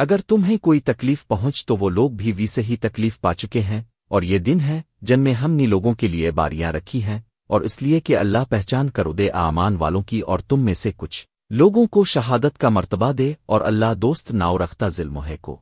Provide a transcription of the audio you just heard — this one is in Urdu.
اگر تمہیں کوئی تکلیف پہنچ تو وہ لوگ بھی وی سے ہی تکلیف پا چکے ہیں، اور یہ دن ہے جن میں ہم نے لوگوں کے لیے باریاں رکھی ہیں، اور اس لیے کہ اللہ پہچان کرو دے آمان والوں کی اور تم میں سے کچھ۔ لوگوں کو شہادت کا مرتبہ دے اور اللہ دوست ناؤ رکھتا ظلم ہے کو